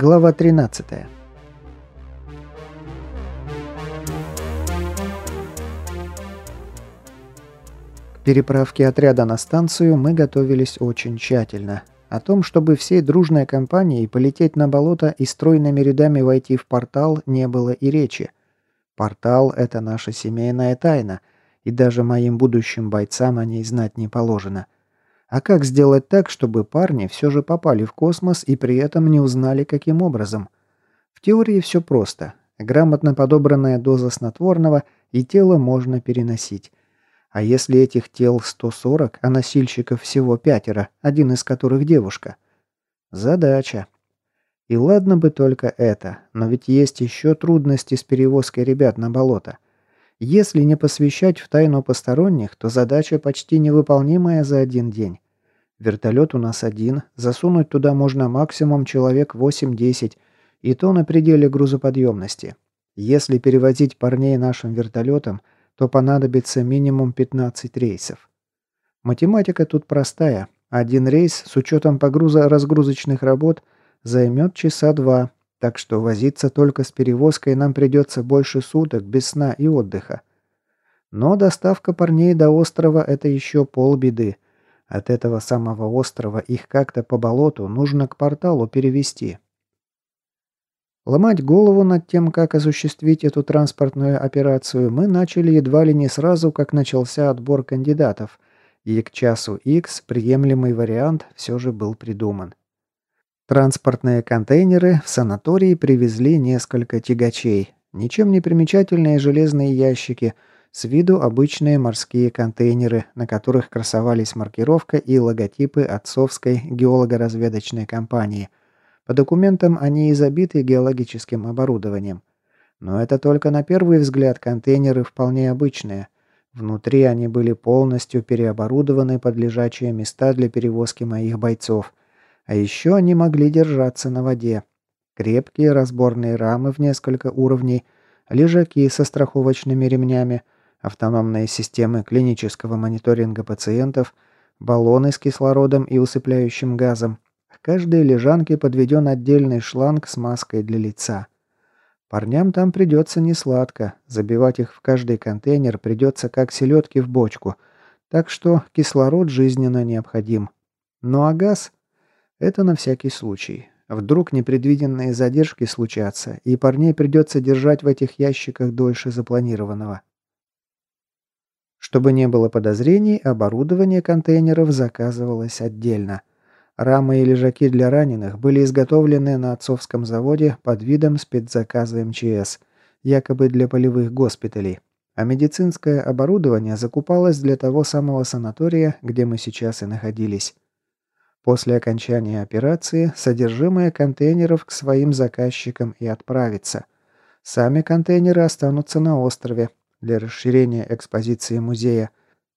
Глава 13. К переправке отряда на станцию мы готовились очень тщательно. О том, чтобы всей дружной компанией полететь на болото и стройными рядами войти в портал, не было и речи. Портал – это наша семейная тайна, и даже моим будущим бойцам о ней знать не положено – а как сделать так, чтобы парни все же попали в космос и при этом не узнали, каким образом? В теории все просто. Грамотно подобранная доза снотворного, и тело можно переносить. А если этих тел 140, а носильщиков всего пятеро, один из которых девушка? Задача. И ладно бы только это, но ведь есть еще трудности с перевозкой ребят на болото. Если не посвящать в тайну посторонних, то задача почти невыполнимая за один день. Вертолет у нас один, засунуть туда можно максимум человек 8-10, и то на пределе грузоподъемности. Если перевозить парней нашим вертолетом, то понадобится минимум 15 рейсов. Математика тут простая. Один рейс с учетом погруза-разгрузочных работ займет часа два, так что возиться только с перевозкой нам придется больше суток без сна и отдыха. Но доставка парней до острова – это еще полбеды. От этого самого острова их как-то по болоту нужно к порталу перевести. Ломать голову над тем, как осуществить эту транспортную операцию, мы начали едва ли не сразу, как начался отбор кандидатов, и к часу X приемлемый вариант все же был придуман. Транспортные контейнеры в санатории привезли несколько тягачей. Ничем не примечательные железные ящики, с виду обычные морские контейнеры, на которых красовались маркировка и логотипы отцовской геолого-разведочной компании. По документам они и забиты геологическим оборудованием. Но это только на первый взгляд контейнеры вполне обычные. Внутри они были полностью переоборудованы под лежачие места для перевозки моих бойцов – а еще они могли держаться на воде. Крепкие разборные рамы в несколько уровней, лежаки со страховочными ремнями, автономные системы клинического мониторинга пациентов, баллоны с кислородом и усыпляющим газом. К каждой лежанке подведен отдельный шланг с маской для лица. Парням там придется несладко, забивать их в каждый контейнер придется как селедки в бочку, так что кислород жизненно необходим. Ну а газ... Это на всякий случай. Вдруг непредвиденные задержки случатся, и парней придется держать в этих ящиках дольше запланированного. Чтобы не было подозрений, оборудование контейнеров заказывалось отдельно. Рамы и лежаки для раненых были изготовлены на отцовском заводе под видом спецзаказа МЧС, якобы для полевых госпиталей. А медицинское оборудование закупалось для того самого санатория, где мы сейчас и находились. После окончания операции содержимое контейнеров к своим заказчикам и отправится. Сами контейнеры останутся на острове для расширения экспозиции музея.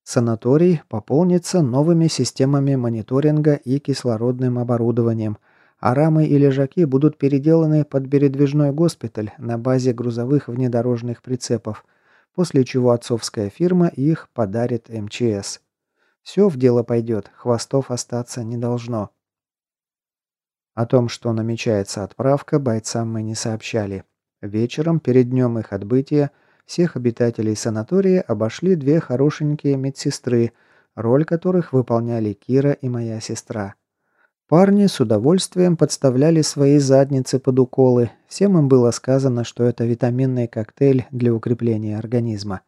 Санаторий пополнится новыми системами мониторинга и кислородным оборудованием, а рамы и лежаки будут переделаны под передвижной госпиталь на базе грузовых внедорожных прицепов, после чего отцовская фирма их подарит МЧС. Все в дело пойдет, хвостов остаться не должно. О том, что намечается отправка, бойцам мы не сообщали. Вечером, перед днем их отбытия, всех обитателей санатория обошли две хорошенькие медсестры, роль которых выполняли Кира и моя сестра. Парни с удовольствием подставляли свои задницы под уколы. Всем им было сказано, что это витаминный коктейль для укрепления организма.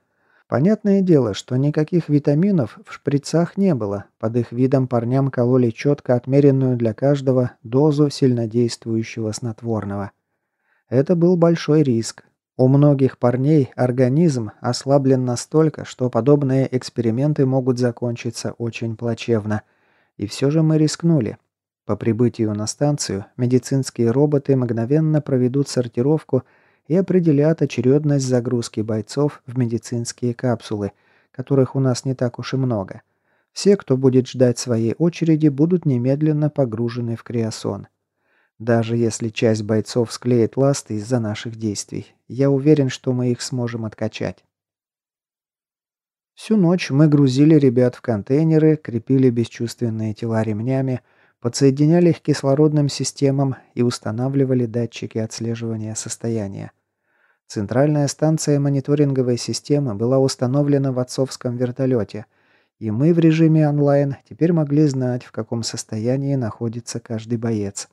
Понятное дело, что никаких витаминов в шприцах не было. Под их видом парням кололи четко отмеренную для каждого дозу сильнодействующего снотворного. Это был большой риск. У многих парней организм ослаблен настолько, что подобные эксперименты могут закончиться очень плачевно. И все же мы рискнули. По прибытию на станцию медицинские роботы мгновенно проведут сортировку и определят очередность загрузки бойцов в медицинские капсулы, которых у нас не так уж и много. Все, кто будет ждать своей очереди, будут немедленно погружены в криосон. Даже если часть бойцов склеит ласты из-за наших действий, я уверен, что мы их сможем откачать. Всю ночь мы грузили ребят в контейнеры, крепили бесчувственные тела ремнями, Подсоединяли их к кислородным системам и устанавливали датчики отслеживания состояния. Центральная станция мониторинговой системы была установлена в отцовском вертолете, и мы в режиме онлайн теперь могли знать, в каком состоянии находится каждый боец.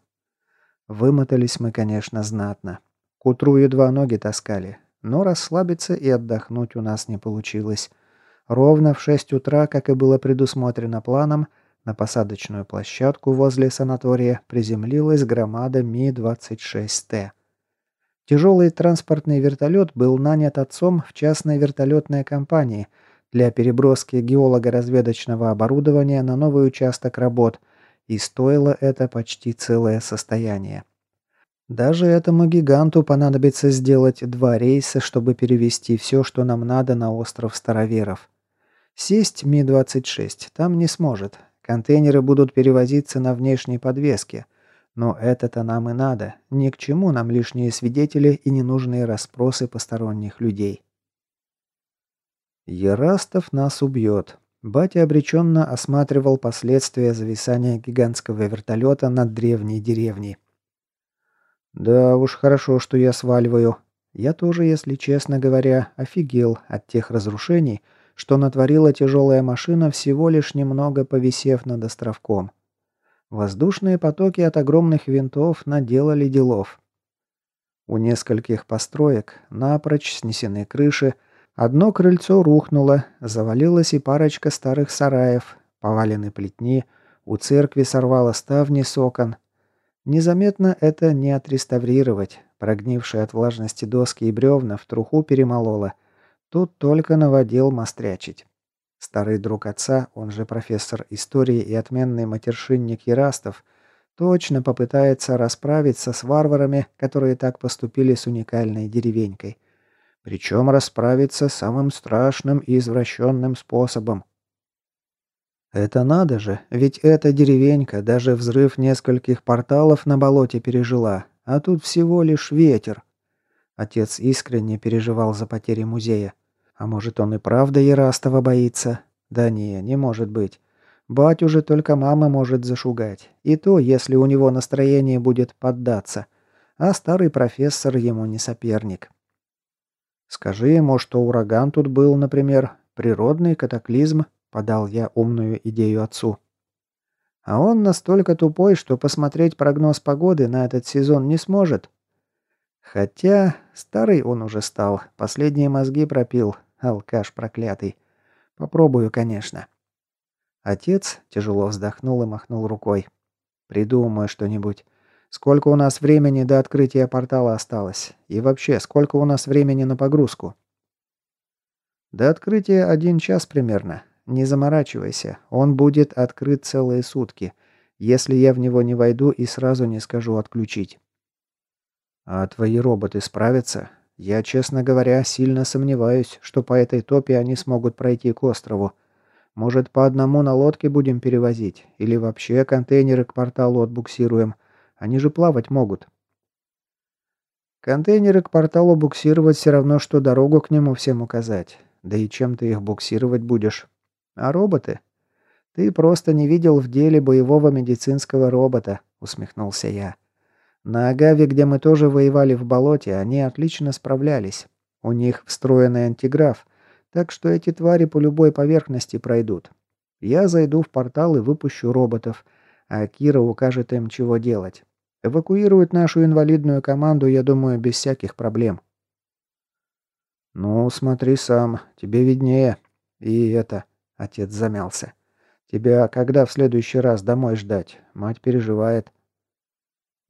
Вымотались мы, конечно, знатно. К утру едва ноги таскали, но расслабиться и отдохнуть у нас не получилось. Ровно в 6 утра, как и было предусмотрено планом, на посадочную площадку возле санатория приземлилась громада Ми-26Т. Тяжелый транспортный вертолет был нанят отцом в частной вертолетной компании для переброски геолого-разведочного оборудования на новый участок работ, и стоило это почти целое состояние. Даже этому гиганту понадобится сделать два рейса, чтобы перевести все, что нам надо на остров Староверов. Сесть Ми-26 там не сможет. Контейнеры будут перевозиться на внешней подвеске. Но это-то нам и надо. Ни к чему нам лишние свидетели и ненужные расспросы посторонних людей. Ерастов нас убьет. Батя обреченно осматривал последствия зависания гигантского вертолета над древней деревней. Да уж хорошо, что я сваливаю. Я тоже, если честно говоря, офигел от тех разрушений, что натворила тяжелая машина, всего лишь немного повисев над островком. Воздушные потоки от огромных винтов наделали делов. У нескольких построек напрочь снесены крыши, одно крыльцо рухнуло, завалилась и парочка старых сараев, повалены плетни, у церкви сорвало ставни с окон, Незаметно это не отреставрировать. Прогнившие от влажности доски и бревна в труху перемололо. Тут только наводил мострячить. Старый друг отца, он же профессор истории и отменный матершинник Ерастов, точно попытается расправиться с варварами, которые так поступили с уникальной деревенькой. Причем расправиться самым страшным и извращенным способом. Это надо же, ведь эта деревенька даже взрыв нескольких порталов на болоте пережила, а тут всего лишь ветер. Отец искренне переживал за потери музея. А может, он и правда Ярастова боится? Да не, не может быть. Батю же только мама может зашугать. И то, если у него настроение будет поддаться. А старый профессор ему не соперник. Скажи ему, что ураган тут был, например, природный катаклизм, Подал я умную идею отцу. А он настолько тупой, что посмотреть прогноз погоды на этот сезон не сможет. Хотя старый он уже стал, последние мозги пропил, алкаш проклятый. Попробую, конечно. Отец тяжело вздохнул и махнул рукой. Придумаю что-нибудь. Сколько у нас времени до открытия портала осталось? И вообще, сколько у нас времени на погрузку? До открытия один час примерно. Не заморачивайся, он будет открыт целые сутки, если я в него не войду и сразу не скажу отключить. А твои роботы справятся? Я, честно говоря, сильно сомневаюсь, что по этой топе они смогут пройти к острову. Может, по одному на лодке будем перевозить? Или вообще контейнеры к порталу отбуксируем? Они же плавать могут. Контейнеры к порталу буксировать все равно, что дорогу к нему всем указать. Да и чем ты их буксировать будешь? А роботы? Ты просто не видел в деле боевого медицинского робота, усмехнулся я. На Агаве, где мы тоже воевали в болоте, они отлично справлялись. У них встроенный антиграф, так что эти твари по любой поверхности пройдут. Я зайду в портал и выпущу роботов, а Кира укажет им, чего делать. Эвакуируют нашу инвалидную команду, я думаю, без всяких проблем. Ну, смотри сам, тебе виднее. И это, Отец замялся. «Тебя когда в следующий раз домой ждать? Мать переживает».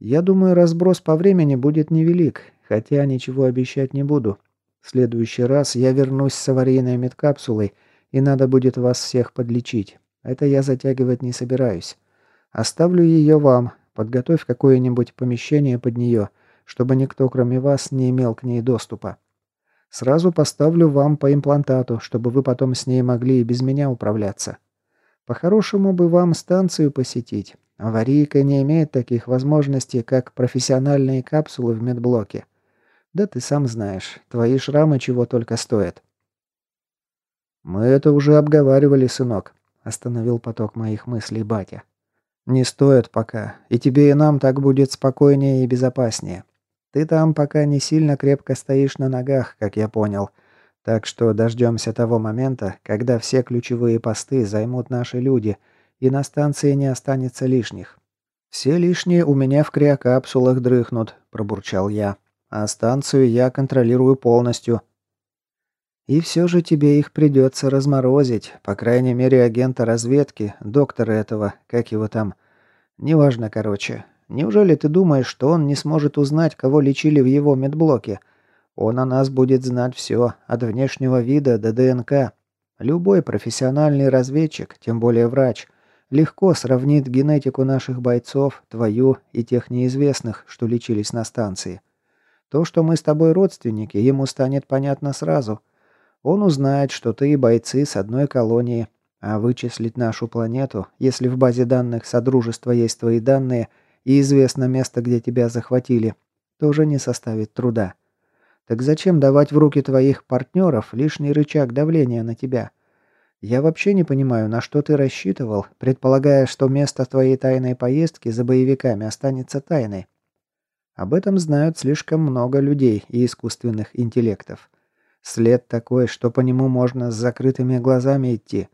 «Я думаю, разброс по времени будет невелик, хотя ничего обещать не буду. В следующий раз я вернусь с аварийной медкапсулой, и надо будет вас всех подлечить. Это я затягивать не собираюсь. Оставлю ее вам, подготовь какое-нибудь помещение под нее, чтобы никто, кроме вас, не имел к ней доступа. Сразу поставлю вам по имплантату, чтобы вы потом с ней могли и без меня управляться. По-хорошему бы вам станцию посетить. Аварийка не имеет таких возможностей, как профессиональные капсулы в медблоке. Да ты сам знаешь, твои шрамы чего только стоят. Мы это уже обговаривали, сынок, остановил поток моих мыслей батя. «Не стоит пока. И тебе и нам так будет спокойнее и безопаснее. Ты там пока не сильно крепко стоишь на ногах, как я понял. Так что дождемся того момента, когда все ключевые посты займут наши люди, и на станции не останется лишних. «Все лишние у меня в криокапсулах дрыхнут», – пробурчал я. «А станцию я контролирую полностью». «И все же тебе их придется разморозить, по крайней мере агента разведки, доктора этого, как его там. Неважно, короче. Неужели ты думаешь, что он не сможет узнать, кого лечили в его медблоке? Он о нас будет знать все, от внешнего вида до ДНК. Любой профессиональный разведчик, тем более врач, легко сравнит генетику наших бойцов, твою и тех неизвестных, что лечились на станции. То, что мы с тобой родственники, ему станет понятно сразу. Он узнает, что ты и бойцы с одной колонии, а вычислить нашу планету, если в базе данных Содружества есть твои данные – и известно место, где тебя захватили, тоже не составит труда. Так зачем давать в руки твоих партнеров лишний рычаг давления на тебя? Я вообще не понимаю, на что ты рассчитывал, предполагая, что место твоей тайной поездки за боевиками останется тайной. Об этом знают слишком много людей и искусственных интеллектов. След такой, что по нему можно с закрытыми глазами идти.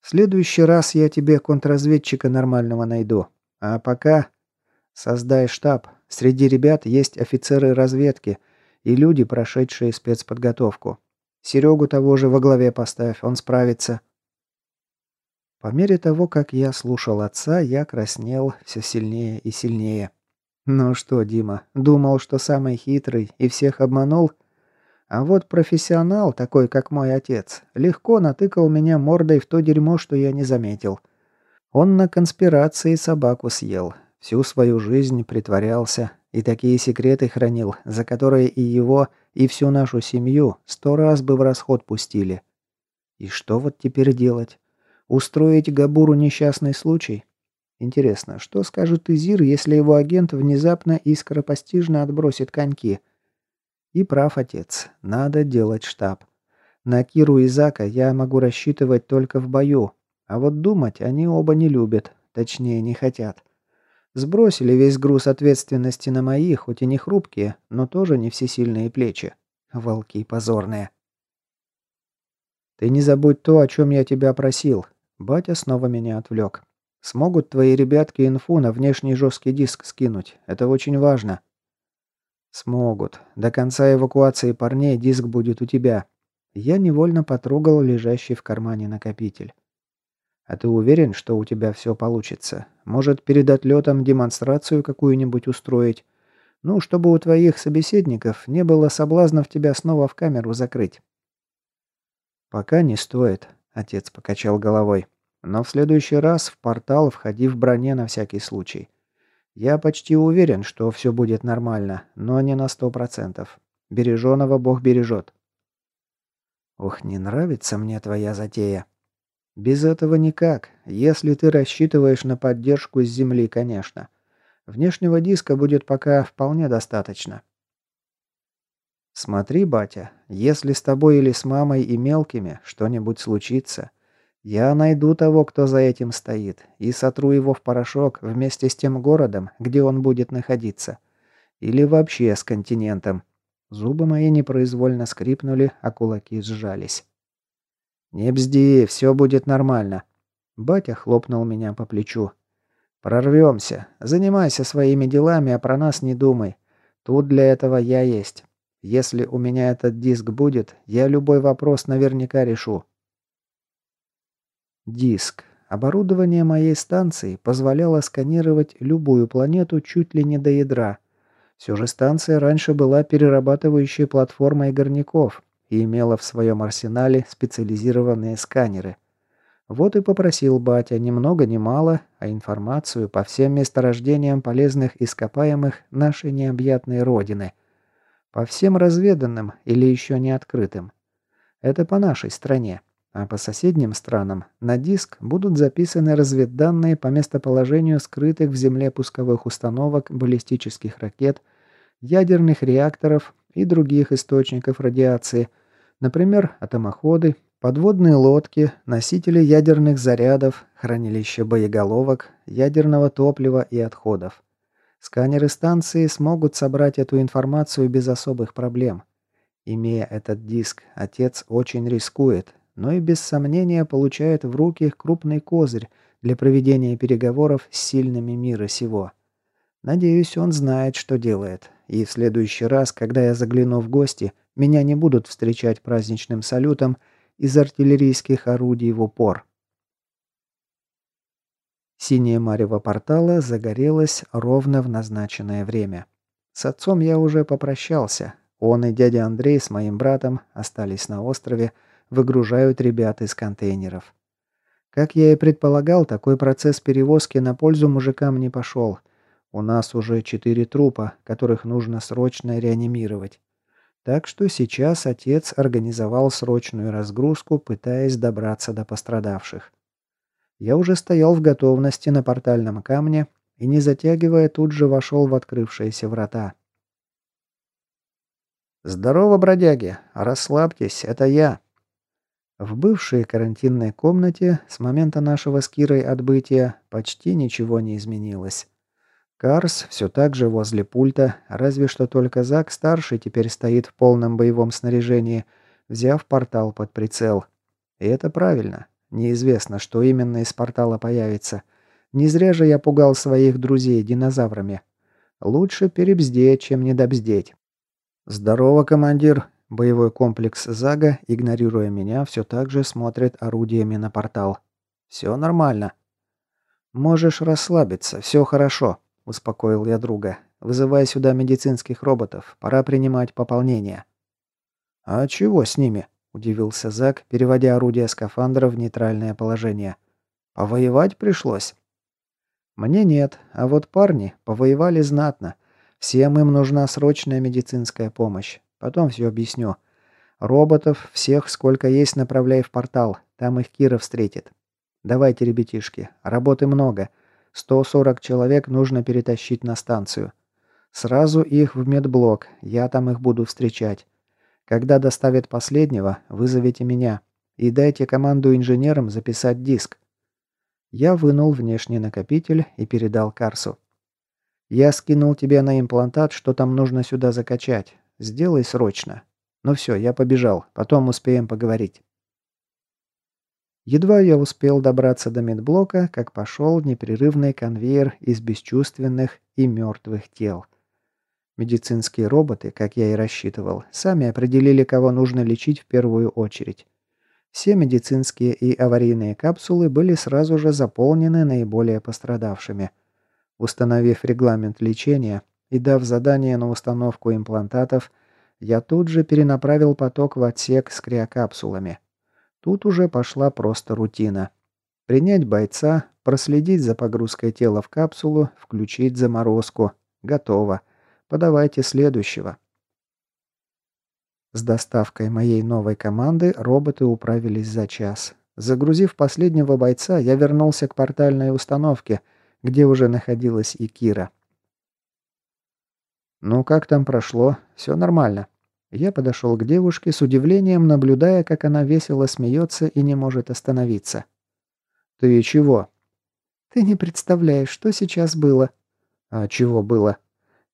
В следующий раз я тебе контрразведчика нормального найду. А пока создай штаб. Среди ребят есть офицеры разведки и люди, прошедшие спецподготовку. Серегу того же во главе поставь, он справится. По мере того, как я слушал отца, я краснел все сильнее и сильнее. Ну что, Дима, думал, что самый хитрый и всех обманул? А вот профессионал, такой как мой отец, легко натыкал меня мордой в то дерьмо, что я не заметил. Он на конспирации собаку съел. Всю свою жизнь притворялся и такие секреты хранил, за которые и его, и всю нашу семью сто раз бы в расход пустили. И что вот теперь делать? Устроить Габуру несчастный случай? Интересно, что скажет Изир, если его агент внезапно и скоропостижно отбросит коньки? И прав отец, надо делать штаб. На Киру и Зака я могу рассчитывать только в бою, а вот думать они оба не любят, точнее не хотят. Сбросили весь груз ответственности на мои, хоть и не хрупкие, но тоже не всесильные плечи. Волки позорные. «Ты не забудь то, о чем я тебя просил». Батя снова меня отвлек. «Смогут твои ребятки инфу на внешний жесткий диск скинуть. Это очень важно». «Смогут. До конца эвакуации парней диск будет у тебя». Я невольно потрогал лежащий в кармане накопитель. А ты уверен, что у тебя все получится? Может, перед отлетом демонстрацию какую-нибудь устроить? Ну, чтобы у твоих собеседников не было соблазнов тебя снова в камеру закрыть. Пока не стоит, отец покачал головой. Но в следующий раз в портал входи в броне на всякий случай. Я почти уверен, что все будет нормально, но не на сто процентов. Береженого Бог бережет. Ох, не нравится мне твоя затея. Без этого никак, если ты рассчитываешь на поддержку с Земли, конечно. Внешнего диска будет пока вполне достаточно. Смотри, батя, если с тобой или с мамой и мелкими что-нибудь случится, я найду того, кто за этим стоит, и сотру его в порошок вместе с тем городом, где он будет находиться. Или вообще с континентом. Зубы мои непроизвольно скрипнули, а кулаки сжались. «Не бзди, все будет нормально». Батя хлопнул меня по плечу. «Прорвемся. Занимайся своими делами, а про нас не думай. Тут для этого я есть. Если у меня этот диск будет, я любой вопрос наверняка решу». Диск. Оборудование моей станции позволяло сканировать любую планету чуть ли не до ядра. Все же станция раньше была перерабатывающей платформой горняков, и имела в своем арсенале специализированные сканеры. Вот и попросил батя ни много ни мало, а информацию по всем месторождениям полезных ископаемых нашей необъятной родины. По всем разведанным или еще не открытым. Это по нашей стране. А по соседним странам на диск будут записаны разведданные по местоположению скрытых в земле пусковых установок баллистических ракет, ядерных реакторов и других источников радиации, например, атомоходы, Подводные лодки, носители ядерных зарядов, хранилище боеголовок, ядерного топлива и отходов. Сканеры станции смогут собрать эту информацию без особых проблем. Имея этот диск, отец очень рискует, но и без сомнения получает в руки крупный козырь для проведения переговоров с сильными мира сего. Надеюсь, он знает, что делает, и в следующий раз, когда я загляну в гости, меня не будут встречать праздничным салютом из артиллерийских орудий в упор. Синее марево портала загорелось ровно в назначенное время. С отцом я уже попрощался. Он и дядя Андрей с моим братом остались на острове, выгружают ребят из контейнеров. Как я и предполагал, такой процесс перевозки на пользу мужикам не пошел. У нас уже четыре трупа, которых нужно срочно реанимировать. Так что сейчас отец организовал срочную разгрузку, пытаясь добраться до пострадавших. Я уже стоял в готовности на портальном камне и, не затягивая, тут же вошел в открывшиеся врата. «Здорово, бродяги! Расслабьтесь, это я!» В бывшей карантинной комнате с момента нашего с Кирой отбытия почти ничего не изменилось. Карс все так же возле пульта, разве что только Зак-старший теперь стоит в полном боевом снаряжении, взяв портал под прицел. И это правильно. Неизвестно, что именно из портала появится. Не зря же я пугал своих друзей динозаврами. Лучше перебздеть, чем недобздеть. «Здорово, командир!» Боевой комплекс Зага, игнорируя меня, все так же смотрит орудиями на портал. «Все нормально». «Можешь расслабиться, все хорошо», успокоил я друга. «Вызывай сюда медицинских роботов. Пора принимать пополнение». «А чего с ними?» – удивился Зак, переводя орудие скафандра в нейтральное положение. «Повоевать пришлось?» «Мне нет, а вот парни повоевали знатно. Всем им нужна срочная медицинская помощь. Потом все объясню. Роботов всех, сколько есть, направляй в портал. Там их Кира встретит. Давайте, ребятишки, работы много. 140 человек нужно перетащить на станцию. Сразу их в медблок, я там их буду встречать. Когда доставят последнего, вызовите меня. И дайте команду инженерам записать диск. Я вынул внешний накопитель и передал Карсу. Я скинул тебе на имплантат, что там нужно сюда закачать. Сделай срочно. Ну все, я побежал. Потом успеем поговорить. Едва я успел добраться до медблока, как пошел непрерывный конвейер из бесчувственных и мертвых тел. Медицинские роботы, как я и рассчитывал, сами определили, кого нужно лечить в первую очередь. Все медицинские и аварийные капсулы были сразу же заполнены наиболее пострадавшими. Установив регламент лечения и дав задание на установку имплантатов, я тут же перенаправил поток в отсек с криокапсулами – Тут уже пошла просто рутина. Принять бойца, проследить за погрузкой тела в капсулу, включить заморозку. Готово. Подавайте следующего. С доставкой моей новой команды роботы управились за час. Загрузив последнего бойца, я вернулся к портальной установке, где уже находилась и Кира. «Ну как там прошло? Все нормально?» Я подошел к девушке с удивлением, наблюдая, как она весело смеется и не может остановиться. «Ты чего?» «Ты не представляешь, что сейчас было». «А чего было?»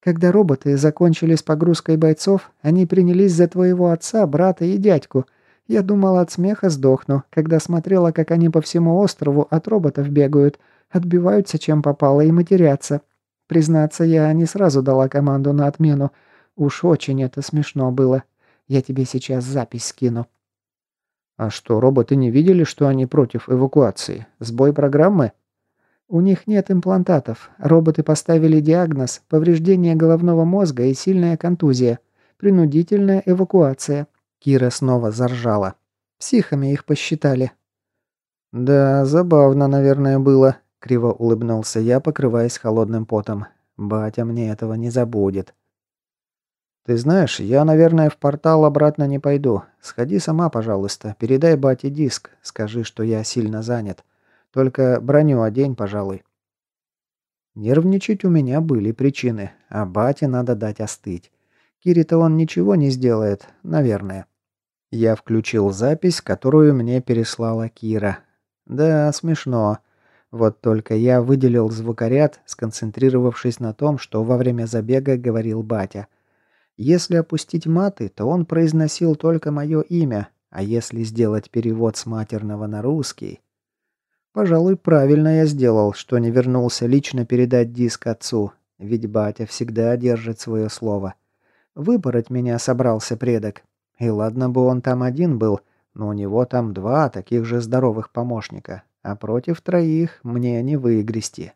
«Когда роботы закончили с погрузкой бойцов, они принялись за твоего отца, брата и дядьку. Я думала, от смеха сдохну, когда смотрела, как они по всему острову от роботов бегают, отбиваются чем попало и матерятся. Признаться, я не сразу дала команду на отмену, Уж очень это смешно было. Я тебе сейчас запись скину». «А что, роботы не видели, что они против эвакуации? Сбой программы?» «У них нет имплантатов. Роботы поставили диагноз – повреждение головного мозга и сильная контузия. Принудительная эвакуация». Кира снова заржала. «Психами их посчитали». «Да, забавно, наверное, было», – криво улыбнулся я, покрываясь холодным потом. «Батя мне этого не забудет». «Ты знаешь, я, наверное, в портал обратно не пойду. Сходи сама, пожалуйста. Передай бате диск. Скажи, что я сильно занят. Только броню одень, пожалуй». Нервничать у меня были причины, а бате надо дать остыть. Кире-то он ничего не сделает, наверное. Я включил запись, которую мне переслала Кира. Да, смешно. Вот только я выделил звукоряд, сконцентрировавшись на том, что во время забега говорил батя. Если опустить маты, то он произносил только мое имя, а если сделать перевод с матерного на русский... Пожалуй, правильно я сделал, что не вернулся лично передать диск отцу, ведь батя всегда держит свое слово. Выбороть меня собрался предок. И ладно бы он там один был, но у него там два таких же здоровых помощника, а против троих мне не выгрести.